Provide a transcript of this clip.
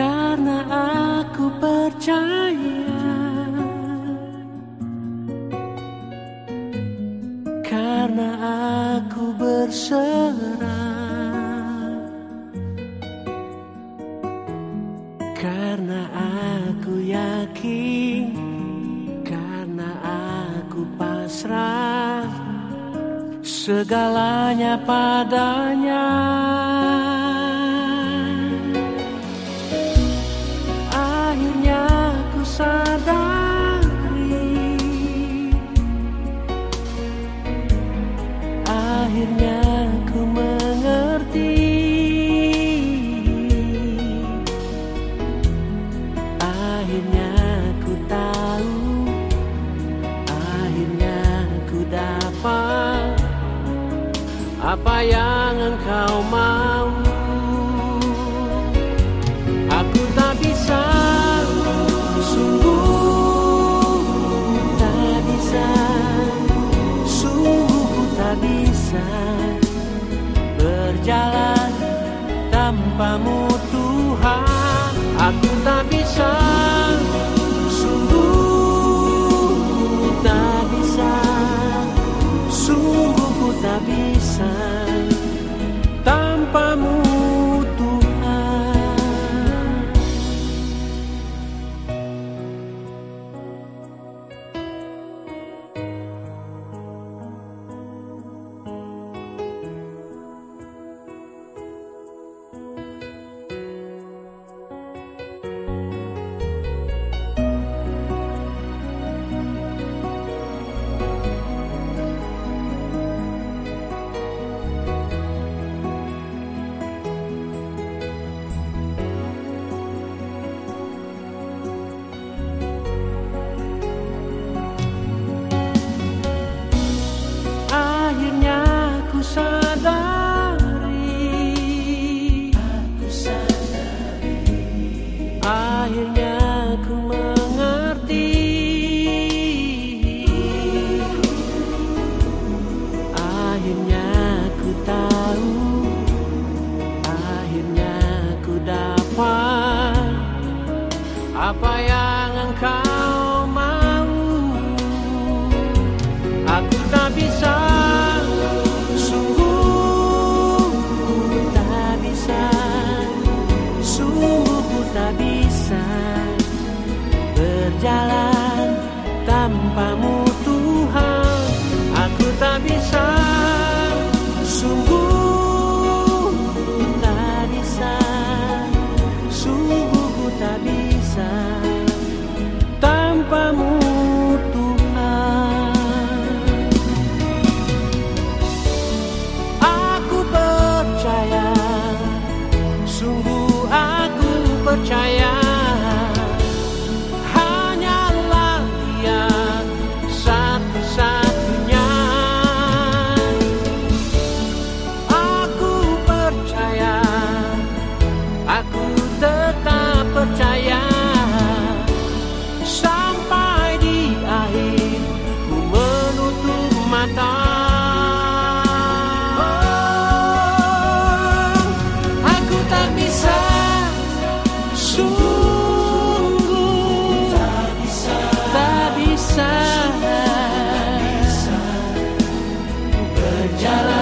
Karena aku percaya Karena aku berserah Karena aku yakin Karena aku pasrah segalanya padanya. apa yang engkau mau? tak bisa tanpamu. berjalan tanpamu Tuhan. Aku tak bisa berjalan.